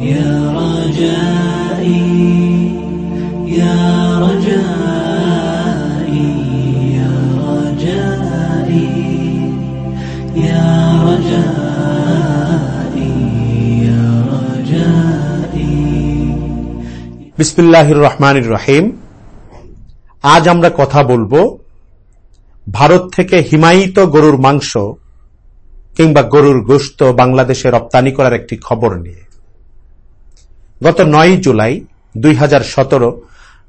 يا رجائي يا رجائي يا رجائي يا رجائي يا رجائي বিসমিল্লাহির রহমানির রহিম আজ আমরা কথা বলবো ভারত থেকে হিমায়িত গরুর মাংস কিংবা গরুর গোশত বাংলাদেশে রপ্তানি করার একটি খবর নিয়ে গত নয় জুলাই দুই হাজার সতেরো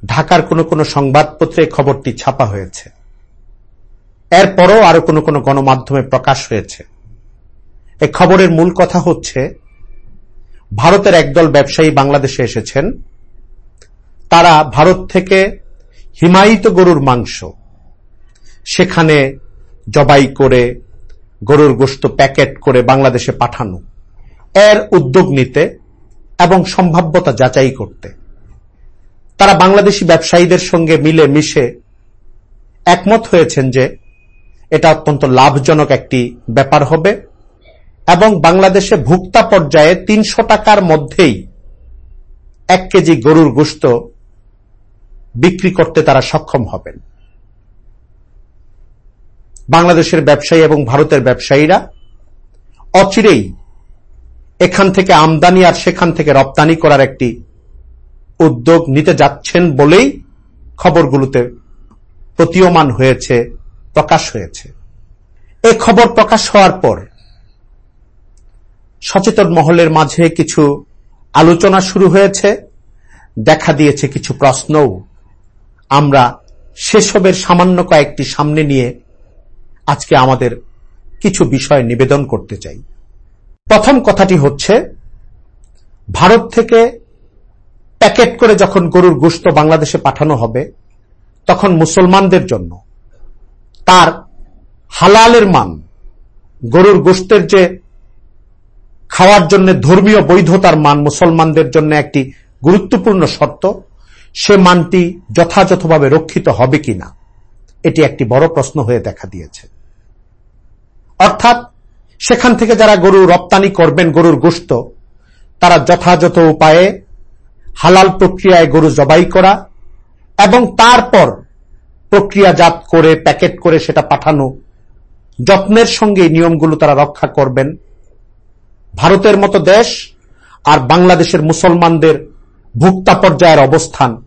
ঢাকার কোনো কোনো সংবাদপত্রে খবরটি ছাপা হয়েছে। এরপরও আরও কোনো কোনো গণমাধ্যমে প্রকাশ হয়েছে। এ খবরের মূল কথা হচ্ছে, ভারতের একদল ব্যবসায়ী বাংলাদেশে এসেছেন। তারা ভারত থেকে হিমায়িত গরুর মাংস, সেখানে জবাই করে গরুর গোস্ত প্যাকেট করে বাংলাদেশে পাঠানো। এর উদ্যোগ নিতে এবং সম্ভাব্যতা যাচাই করতে। তারা বাংলাদেশি ব্যবসায়ীদের সঙ্গে মিলে মিশে একমত হয়েছেন যে এটা অত্যন্ত লাভজনক একটি ব্যাপার হবে এবং বাংলাদেশে ভুক্তা পর্যায়ে তিনশো টাকার মধ্যেই এক কেজি গরুর গোস্ত বিক্রি করতে তারা সক্ষম হবেন। বাংলাদেশের ব্যবসায়ী এবং ভারতের ব্যবসায়ীরা অচিরেই এখান থেকে আমদানি আর সেখান থেকে রপ্তানি করার একটি উদ্যোগ নিতে যাচ্ছেন বলেই খবরগুলোতে প্রতীয়মান হয়েছে, প্রকাশ হয়েছে। এ খবর প্রকাশ হওয়ার পর সচেতন মহলের মাঝে কিছু আলোচনা শুরু হয়েছে, দেখা দিয়েছে কিছু প্রশ্নও। আমরা সেসবের সামান্য কয়েকটি সামনে নিয়ে আজকে আমাদের কিছু বিষয় নিবেদন করতে চাই। প্রথম কথাটি হচ্ছে, ভারত থেকে প্যাকেট করে যখন গরুর গোস্ত বাংলাদেশে পাঠানো হবে, তখন মুসলমানদের জন্য তার হালালের মান, গরুর গোস্তের যে খাওয়ার জন্য ধর্মীয় বৈধতার মান মুসলমানদের জন্য একটি গুরুত্বপূর্ণ শর্ত, সে মানটি যথাযথভাবে রক্ষিত হবে কিনা, এটি একটি বড় প্রশ্ন হয়ে দেখা দিয়েছে। অর্থাৎ সেখান থেকে যারা গরু রপ্তানি করবেন, গরুর গোস্ত তারা যথাযথ উপায়ে হালাল প্রক্রিয়ায় গরু জবাই করা এবং তারপর প্রক্রিয়াজাত করে, প্যাকেট করে সেটা পাঠানো। যত্নের সঙ্গে নিয়মগুলো তারা রক্ষা করবেন। ভারতের মতো দেশ আর বাংলাদেশের মুসলমানদের ভুক্তা পর্যায়ের অবস্থান,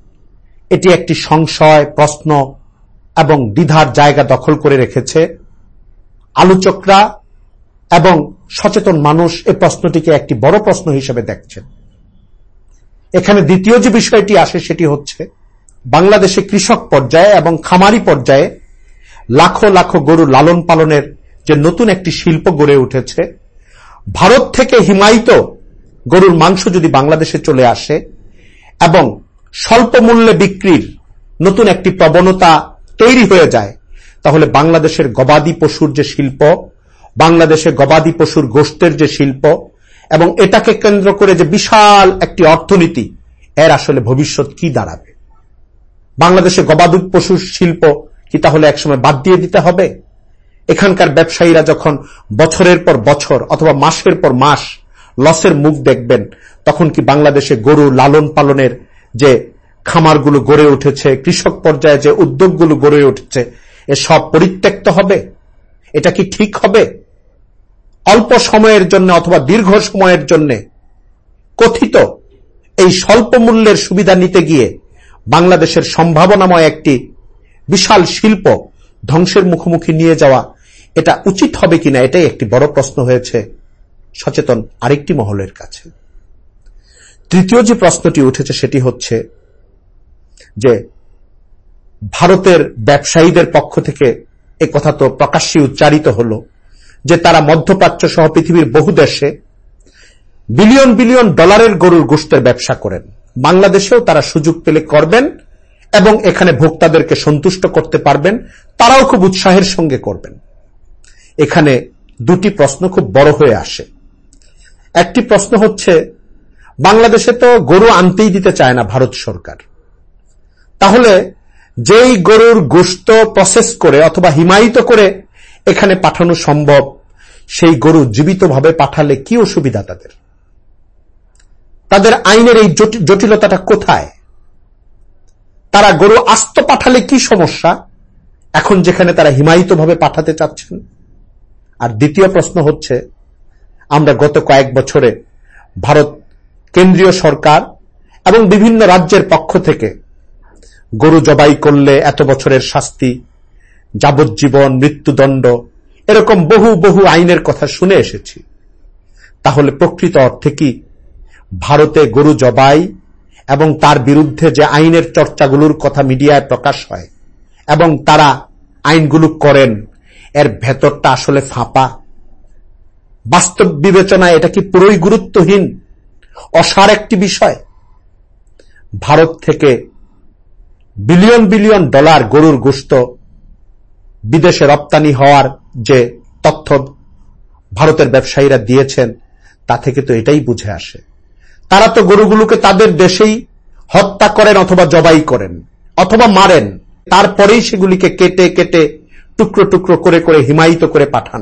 এটি একটি সংশয়, প্রশ্ন এবং দ্বিধার জায়গা দখল করে রেখেছে। আলোচকরা এবং সচেতন মানুষ এই প্রশ্নটিকে একটি বড় প্রশ্ন হিসেবে দেখছেন। এখানে দ্বিতীয় যে বিষয়টি আসে সেটি হচ্ছে, বাংলাদেশে কৃষক পর্যায়ে এবং খামারি পর্যায়ে লাখো লাখো গরু লালন পালনের যে নতুন একটি শিল্প গড়ে উঠেছে, ভারত থেকে হিমায়িত গরুর মাংস যদি বাংলাদেশে চলে আসে এবং স্বল্প মূল্যে বিক্রির নতুন একটি প্রবণতা তৈরি হয়ে যায়, তাহলে বাংলাদেশের গবাদি পশুর যে শিল্প বাংলাদেশে গবাদি পশুর গোষ্ঠের যে শিল্প এবং এটাকে কেন্দ্র করে যে বিশাল একটি অর্থনীতি, এর আসলে ভবিষ্যৎ কি দাঁড়াবে? বাংলাদেশে গবাদি পশুর শিল্প কি তাহলে একসময় বাদ দিয়ে দিতে হবে? এখানকার ব্যবসায়ীরা যখন বছরের পর বছর অথবা মাসের পর মাস লসের মুখ দেখবেন, তখন কি বাংলাদেশে গরু লালন পালনের যে খামারগুলো গড়ে উঠেছে, কৃষক পর্যায়ে যে উদ্যোগগুলো গড়ে উঠেছে, এ সব পরিত্যক্ত হবে? এটা কি ঠিক হবে? অল্প সময়ের জন্য অথবা দীর্ঘ সময়ের জন্য কথিত এই স্বল্প মূল্যের সুবিধা নিতে গিয়ে বাংলাদেশের সম্ভাবনাময় একটি বিশাল শিল্প ধ্বংসের মুখোমুখি নিয়ে যাওয়া এটা উচিত হবে কিনা এটাই একটি বড় প্রশ্ন হয়েছে সচেতন আরেকটি মহলের কাছে। তৃতীয় যে প্রশ্নটি উঠেছে সেটি হচ্ছে যে ভারতের ব্যবসায়ীদের পক্ষ থেকে কথা তো প্রকাশ্যে উচ্চারিত হল। যে তারা মধ্যপ্রাচ্য সহ পৃথিবীর বহু দেশে বিলিয়ন বিলিয়ন ডলারের গরুর গোষ্ঠের ব্যবসা করেন। বাংলাদেশেও তারা সুযোগ পেলে করবেন এবং এখানে ভোক্তাদেরকে সন্তুষ্ট করতে পারবেন। তারাও খুব উৎসাহের সঙ্গে করবেন। এখানে দুটি প্রশ্ন খুব বড় হয়ে আসে। একটি প্রশ্ন হচ্ছে, বাংলাদেশে তো গরু আনতেই দিতে চায় না ভারত সরকার। তাহলে যেই গরুর গোস্ত প্রসেস করে অথবা হিমায়িত করে এখানে পাঠানো সম্ভব। সেই গরু জীবিতভাবে পাঠালে কি অসুবিধা তাদের? তাদের আইনের এই জটিলতাটা কোথায়? তারা গরু আস্ত পাঠালে কি সমস্যা? এখন যেখানে তারা হিমায়িতভাবে পাঠাতে চাচ্ছেন। আর দ্বিতীয় প্রশ্ন হচ্ছে, আমরা গত কয়েক বছরে ভারত কেন্দ্রীয় সরকার এবং বিভিন্ন রাজ্যের পক্ষ থেকে গরু জবাই করলে এত বছরের শাস্তি যাবজ্জীবন, মৃত্যুদণ্ড, এরকম বহু বহু আইনের কথা শুনে এসেছি। তাহলে প্রকৃত অর্থে কি ভারতে গরু জবাই এবং তার বিরুদ্ধে যে আইনের চর্চাগুলোর কথা মিডিয়ায় প্রকাশ হয় এবং তারা আইনগুলো করেন, এর ভেতরটা আসলে ফাঁপা? বাস্তব বিবেচনায় এটা কি পুরোই গুরুত্বহীন, অসার একটি বিষয়? ভারত থেকে বিলিয়ন বিলিয়ন ডলার গরুর গোস্ত বিদেশে রপ্তানি হওয়ার যে তথ্য ভারতের ব্যবসায়ীরা দিয়েছেন, তা থেকে তো এটাই বুঝে আসে। তারা তো গরুগুলোকে তাদের দেশেই হত্যা করেন অথবা জবাই করেন, অথবা মারেন। তারপরেই সেগুলিকে কেটে কেটে, টুকরো টুকরো করে করে, হিমায়িত করে পাঠান।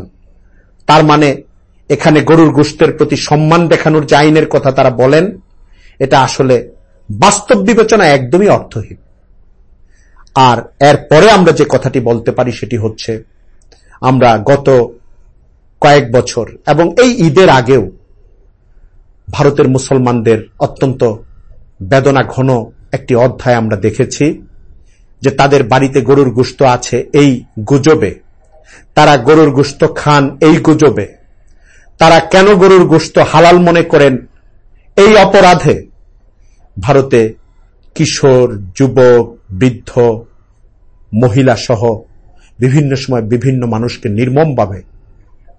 তার মানে এখানে গরুর গোষ্ঠের প্রতি সম্মান দেখানোর যে কথা তারা বলেন, এটা আসলে বাস্তব বিবেচনা একদমই অর্থহীন। আর এর পরে আমরা যে কথাটি বলতে পারি সেটি হচ্ছে, আমরা গত কয়েক বছর এবং এই ঈদের আগেও ভারতের মুসলমানদের অত্যন্ত বেদনা ঘন একটি অধ্যায় আমরা দেখেছি যে তাদের বাড়িতে গরুর গুস্ত আছে এই গুজবে। তারা গরুর গুস্ত খান এই গুজবে। তারা কেন গরুর গোস্ত হালাল মনে করেন এই অপরাধে ভারতে কিশোর, যুবক, বৃদ্ধ মহিলা সহ বিভিন্ন সময় বিভিন্ন মানুষকে নির্মমভাবে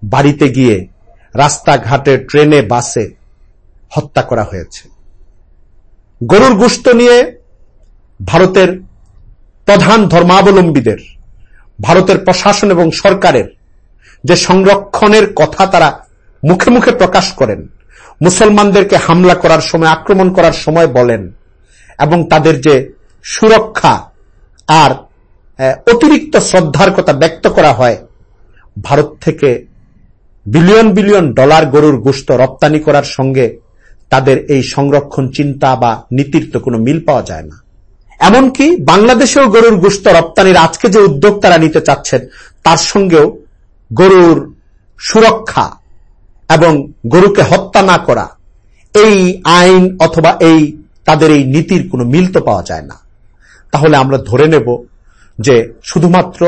বাড়িতে গিয়ে রাস্তাঘাটে, ট্রেনে, বাসে হত্যা করা হয়েছে। গরুর গোস্ত নিয়ে ভারতের প্রধান ধর্মাবলম্বীদের, ভারতের প্রশাসন এবং সরকারের যে সংরক্ষণের কথা তারা মুখে মুখে প্রকাশ করেন, মুসলমানদেরকে হামলা করার সময়, আক্রমণ করার সময় বলেন এবং তাদের যে সুরক্ষা আর অতিরিক্ত শ্রদ্ধার কথা ব্যক্ত করা হয়, ভারত থেকে বিলিয়ন বিলিয়ন ডলার গরুর গোস্ত রপ্তানি করার সঙ্গে তাদের এই সংরক্ষণ চিন্তা বা নীতির তো কোনো মিল পাওয়া যায় না। এমনকি বাংলাদেশেও গরুর গোস্ত রপ্তানির আজকে যে উদ্যোগ তারা নিতে চাচ্ছেন, তার সঙ্গেও গরুর সুরক্ষা এবং গরুকে হত্যা না করা, এই আইন অথবা এই তাদের এই নীতির কোনো মিল তো পাওয়া যায় না। তাহলে আমরা ধরে নেব যে শুধুমাত্র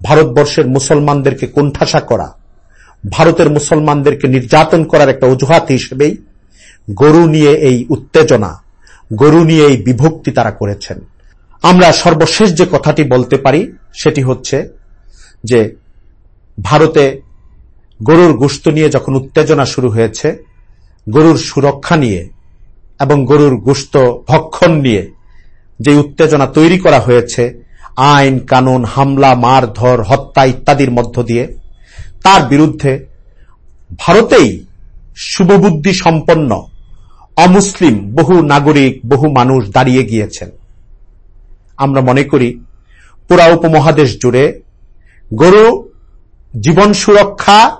ভারতবর্ষের মুসলমানদেরকে কোণঠাসা করা, ভারতের মুসলমানদেরকে নির্যাতন করার একটা অজুহাত হিসেবেই গরু নিয়ে এই উত্তেজনা, গরু নিয়ে এই বিভক্তি তারা করেছেন। আমরা সর্বশেষ যে কথাটি বলতে পারি সেটি হচ্ছে যে ভারতে গরুর গোস্ত নিয়ে যখন উত্তেজনা শুরু হয়েছে, গরুর সুরক্ষা নিয়ে এবং গরুর গোস্ত ভক্ষণ নিয়ে যে উত্তেজনা তৈরি করা হয়েছে, আইন, কানুন, হামলা, মারধর, হত্যা ইত্যাদির মধ্য দিয়ে, তার বিরুদ্ধে ভারতেই শুভবুদ্ধি সম্পন্ন অমুসলিম বহু নাগরিক, বহু মানুষ দাঁড়িয়ে গিয়েছেন। আমরা মনে করি, পুরা উপমহাদেশ জুড়ে গরু জীবন সুরক্ষা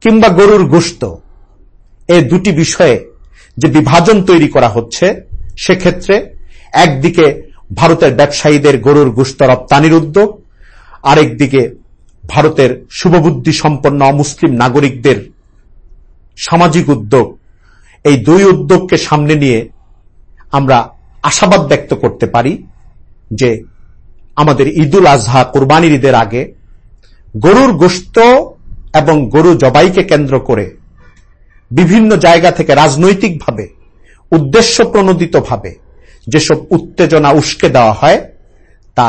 কিংবা গরুর গোস্ত এ দুটি বিষয়ে যে বিভাজন তৈরি করা হচ্ছে, সেক্ষেত্রে একদিকে ভারতের ব্যবসায়ীদের গরুর গোস্ত রপ্তানির উদ্যোগ, আরেকদিকে ভারতের শুভবুদ্ধি সম্পন্ন অমুসলিম নাগরিকদের সামাজিক উদ্যোগ। এই দুই উদ্যোগকে সামনে নিয়ে আমরা আশাবাদ ব্যক্ত করতে পারি যে আমাদের ঈদুল আজহা কোরবানির ঈদের আগে গরুর গোস্ত এবং গরু জবাইকে কেন্দ্র করে বিভিন্ন জায়গা থেকে রাজনৈতিকভাবে উদ্দেশ্য প্রণোদিতভাবে যেসব উত্তেজনা উস্কে দেওয়া হয়, তা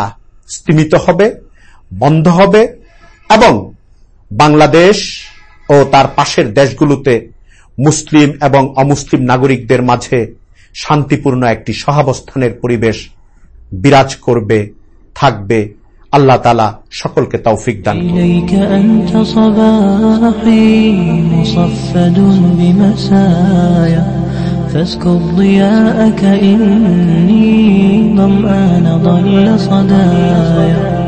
স্তীমিত হবে, বন্ধ হবে এবং বাংলাদেশ ও তার পাশের দেশগুলোতে মুসলিম এবং অমুসলিম নাগরিকদের মাঝে শান্তিপূর্ণ একটি সহাবস্থানের পরিবেশ বিরাজ করবে, থাকবে আল্লাহ তালা সকলকে তৌফিক দান إليك أنت صباحي مصفد بمسايا فاسكب ضياءك إني ظمآن ضل صدايا